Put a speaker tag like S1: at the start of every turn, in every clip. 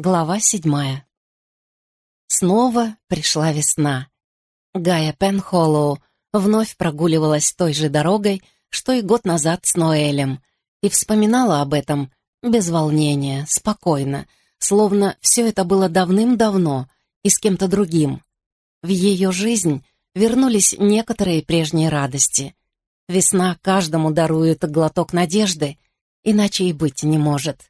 S1: Глава седьмая. Снова пришла весна. Гая Пенхоллоу вновь прогуливалась той же дорогой, что и год назад с Ноэлем, и вспоминала об этом без волнения, спокойно, словно все это было давным-давно и с кем-то другим. В ее жизнь вернулись некоторые прежние радости. Весна каждому дарует глоток надежды, иначе и быть не может.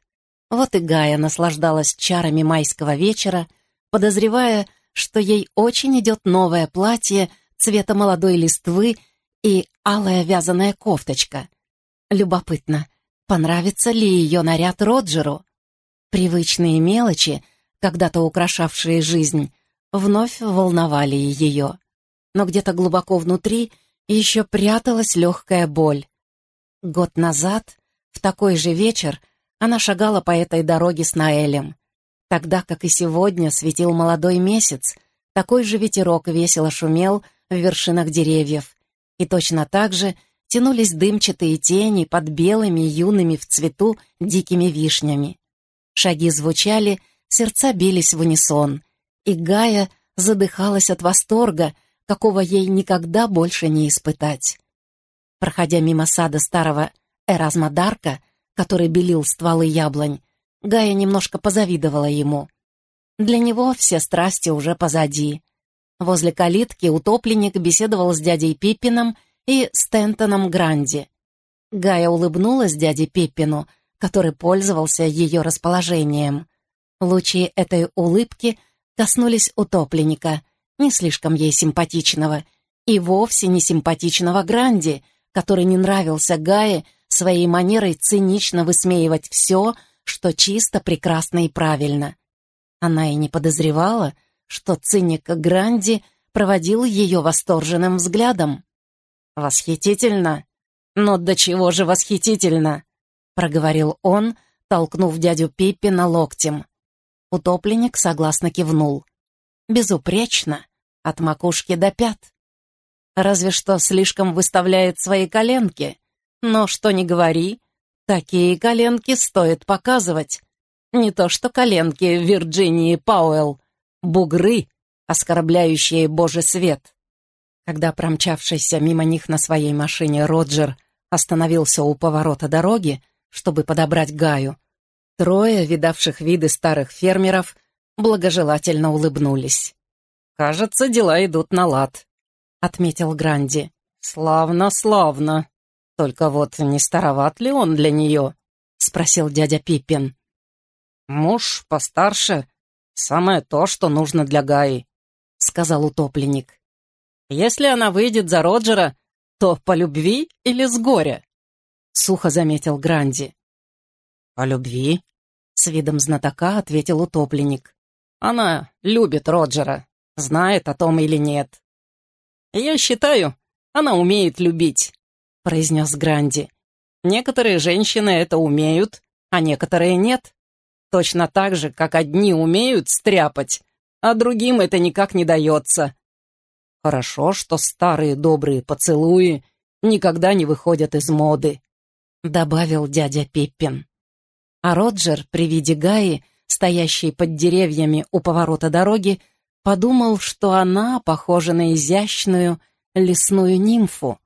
S1: Вот и Гая наслаждалась чарами майского вечера, подозревая, что ей очень идет новое платье цвета молодой листвы и алая вязаная кофточка. Любопытно, понравится ли ее наряд Роджеру? Привычные мелочи, когда-то украшавшие жизнь, вновь волновали ее. Но где-то глубоко внутри еще пряталась легкая боль. Год назад, в такой же вечер, она шагала по этой дороге с Наэлем. Тогда, как и сегодня, светил молодой месяц, такой же ветерок весело шумел в вершинах деревьев. И точно так же тянулись дымчатые тени под белыми, юными в цвету дикими вишнями. Шаги звучали, сердца бились в унисон, и Гая задыхалась от восторга, какого ей никогда больше не испытать. Проходя мимо сада старого Эразма Дарка, который белил стволы яблонь, Гая немножко позавидовала ему. Для него все страсти уже позади. Возле калитки утопленник беседовал с дядей Пиппином и Стентоном Гранди. Гая улыбнулась дяде Пиппину, который пользовался ее расположением. Лучи этой улыбки коснулись утопленника, не слишком ей симпатичного, и вовсе не симпатичного Гранди, который не нравился Гае своей манерой цинично высмеивать все, что чисто, прекрасно и правильно. Она и не подозревала, что циник Гранди проводил ее восторженным взглядом. «Восхитительно! Но до чего же восхитительно!» — проговорил он, толкнув дядю Пиппина локтем. Утопленник согласно кивнул. «Безупречно, от макушки до пят. Разве что слишком выставляет свои коленки, но что ни говори, такие коленки стоит показывать. Не то что коленки Вирджинии Пауэлл, бугры, оскорбляющие Божий свет. Когда промчавшийся мимо них на своей машине Роджер остановился у поворота дороги, чтобы подобрать Гаю, трое, видавших виды старых фермеров, благожелательно улыбнулись. «Кажется, дела идут на лад», — отметил Гранди. «Славно, славно», «Только вот не староват ли он для нее?» — спросил дядя Пиппин. «Муж постарше. Самое то, что нужно для Гаи», — сказал утопленник. «Если она выйдет за Роджера, то по любви или с горя?» — сухо заметил Гранди. «По любви?» — с видом знатока ответил утопленник. «Она любит Роджера, знает о том или нет. Я считаю, она умеет любить. — произнес Гранди. «Некоторые женщины это умеют, а некоторые нет. Точно так же, как одни умеют стряпать, а другим это никак не дается. Хорошо, что старые добрые поцелуи никогда не выходят из моды», — добавил дядя Пиппин. А Роджер при виде Гаи, стоящей под деревьями у поворота дороги, подумал, что она похожа на изящную лесную нимфу,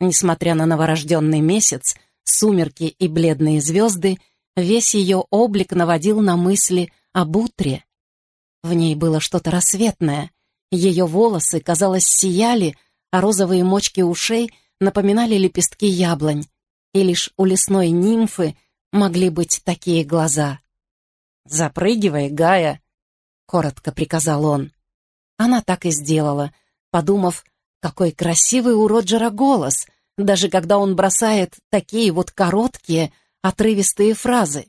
S1: Несмотря на новорожденный месяц, сумерки и бледные звезды, весь ее облик наводил на мысли об утре. В ней было что-то рассветное. Ее волосы, казалось, сияли, а розовые мочки ушей напоминали лепестки яблонь. И лишь у лесной нимфы могли быть такие глаза. «Запрыгивай, Гая!» — коротко приказал он. Она так и сделала, подумав, какой красивый у Роджера голос, даже когда он бросает такие вот короткие, отрывистые фразы.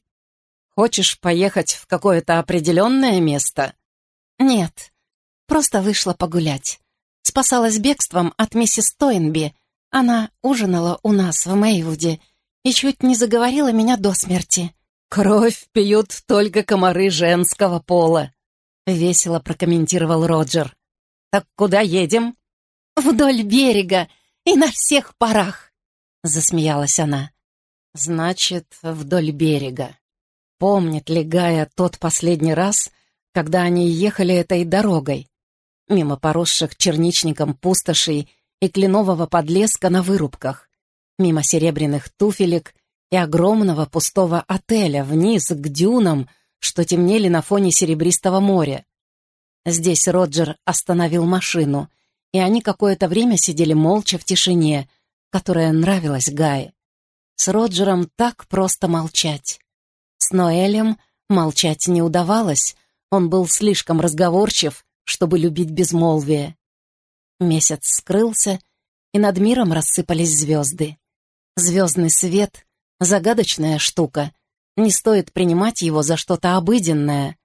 S1: «Хочешь поехать в какое-то определенное место?» «Нет, просто вышла погулять. Спасалась бегством от миссис Тойнби. Она ужинала у нас в Мэйвуде и чуть не заговорила меня до смерти». «Кровь пьют только комары женского пола», — весело прокомментировал Роджер. «Так куда едем?» «Вдоль берега и на всех парах!» — засмеялась она. «Значит, вдоль берега». Помнит ли Гая тот последний раз, когда они ехали этой дорогой, мимо поросших черничником пустошей и кленового подлеска на вырубках, мимо серебряных туфелек и огромного пустого отеля вниз к дюнам, что темнели на фоне серебристого моря. Здесь Роджер остановил машину, и они какое-то время сидели молча в тишине, которая нравилась Гае. С Роджером так просто молчать. С Ноэлем молчать не удавалось, он был слишком разговорчив, чтобы любить безмолвие. Месяц скрылся, и над миром рассыпались звезды. Звездный свет — загадочная штука. Не стоит принимать его за что-то обыденное.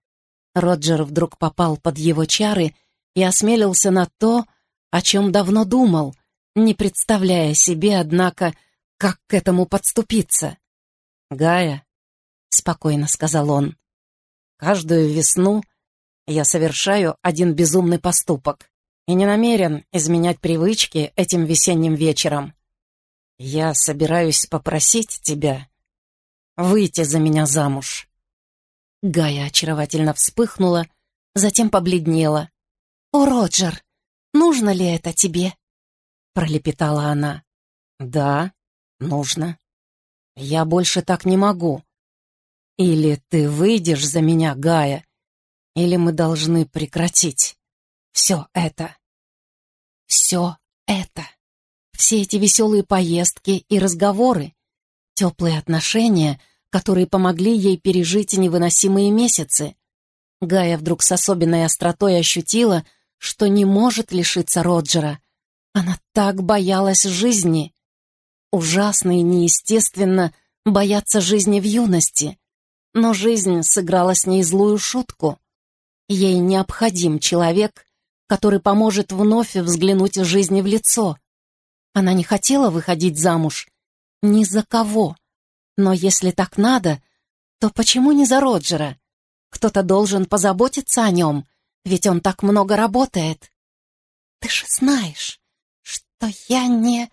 S1: Роджер вдруг попал под его чары и осмелился на то, о чем давно думал, не представляя себе, однако, как к этому подступиться. «Гая», — спокойно сказал он, — «каждую весну я совершаю один безумный поступок и не намерен изменять привычки этим весенним вечером. Я собираюсь попросить тебя выйти за меня замуж». Гая очаровательно вспыхнула, затем побледнела. «О, Роджер, нужно ли это тебе?» Пролепетала она. «Да, нужно. Я больше так не могу. Или ты выйдешь за меня, Гая, или мы должны прекратить все это. Все это. Все эти веселые поездки и разговоры, теплые отношения, которые помогли ей пережить невыносимые месяцы. Гая вдруг с особенной остротой ощутила, что не может лишиться Роджера. Она так боялась жизни. Ужасно и неестественно бояться жизни в юности. Но жизнь сыграла с ней злую шутку. Ей необходим человек, который поможет вновь взглянуть жизни в лицо. Она не хотела выходить замуж ни за кого. Но если так надо, то почему не за Роджера? Кто-то должен позаботиться о нем, ведь он так много работает. Ты же знаешь, что я не...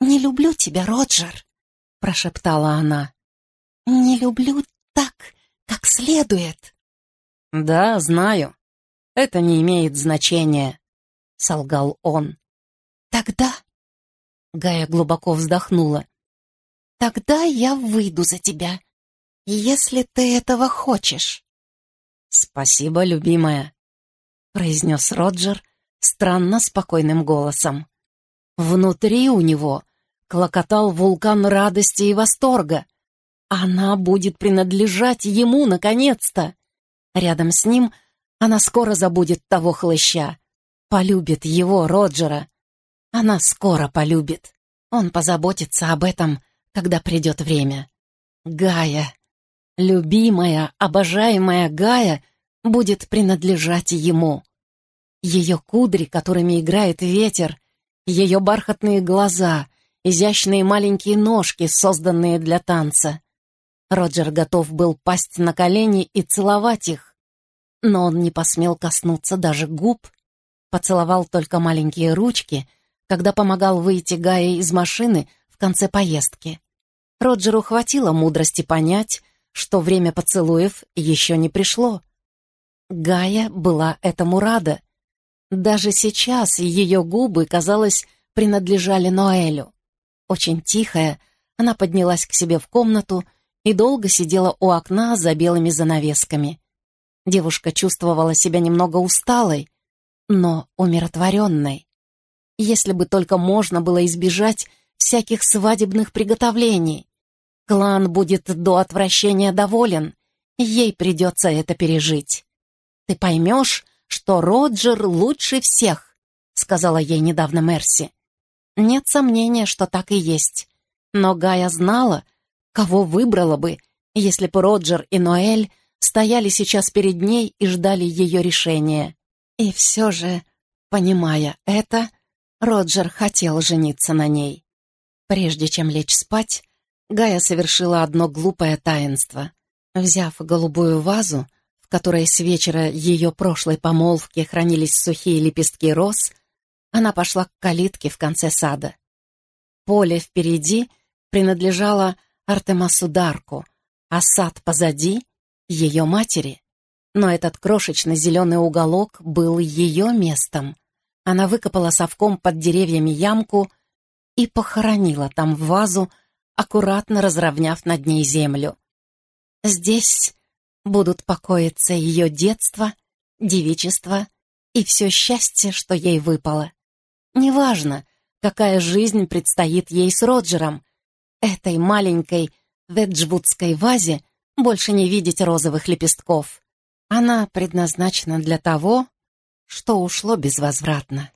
S1: не люблю тебя, Роджер, прошептала она. Не люблю так, как следует. «Да, знаю. Это не имеет значения», — солгал он. «Тогда...» — Гая глубоко вздохнула. «Тогда я выйду за тебя, если ты этого хочешь». «Спасибо, любимая», — произнес Роджер странно спокойным голосом. Внутри у него клокотал вулкан радости и восторга. Она будет принадлежать ему, наконец-то. Рядом с ним она скоро забудет того хлыща. Полюбит его, Роджера. Она скоро полюбит. Он позаботится об этом, когда придет время. Гая, любимая, обожаемая Гая, будет принадлежать ему. Ее кудри, которыми играет ветер, ее бархатные глаза, изящные маленькие ножки, созданные для танца. Роджер готов был пасть на колени и целовать их, но он не посмел коснуться даже губ, поцеловал только маленькие ручки, когда помогал выйти Гае из машины в конце поездки. Роджеру хватило мудрости понять, что время поцелуев еще не пришло. Гая была этому рада. Даже сейчас ее губы, казалось, принадлежали Ноэлю. Очень тихая, она поднялась к себе в комнату и долго сидела у окна за белыми занавесками. Девушка чувствовала себя немного усталой, но умиротворенной. Если бы только можно было избежать всяких свадебных приготовлений. Клан будет до отвращения доволен, ей придется это пережить. «Ты поймешь, что Роджер лучше всех», — сказала ей недавно Мерси. Нет сомнения, что так и есть. Но Гая знала, Кого выбрала бы, если бы Роджер и Ноэль стояли сейчас перед ней и ждали ее решения? И все же, понимая это, Роджер хотел жениться на ней. Прежде чем лечь спать, Гая совершила одно глупое таинство. Взяв голубую вазу, которой с вечера ее прошлой помолвки хранились сухие лепестки роз, она пошла к калитке в конце сада. Поле впереди принадлежало Артемасу Дарку, а сад позади ее матери. Но этот крошечный зеленый уголок был ее местом. Она выкопала совком под деревьями ямку и похоронила там вазу, аккуратно разровняв над ней землю. Здесь будут покоиться ее детство, девичество и все счастье, что ей выпало. Неважно, какая жизнь предстоит ей с Роджером, этой маленькой веджвудской вазе больше не видеть розовых лепестков. Она предназначена для того, что ушло безвозвратно.